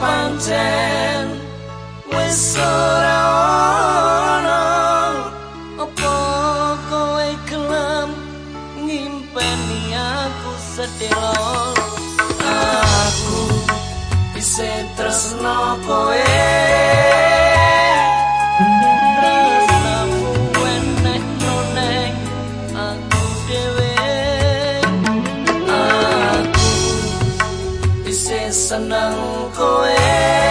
pancen. Wis ora ono apa koe gelem ngimpeni aku sedelo aku bisa tresno koe senang kowe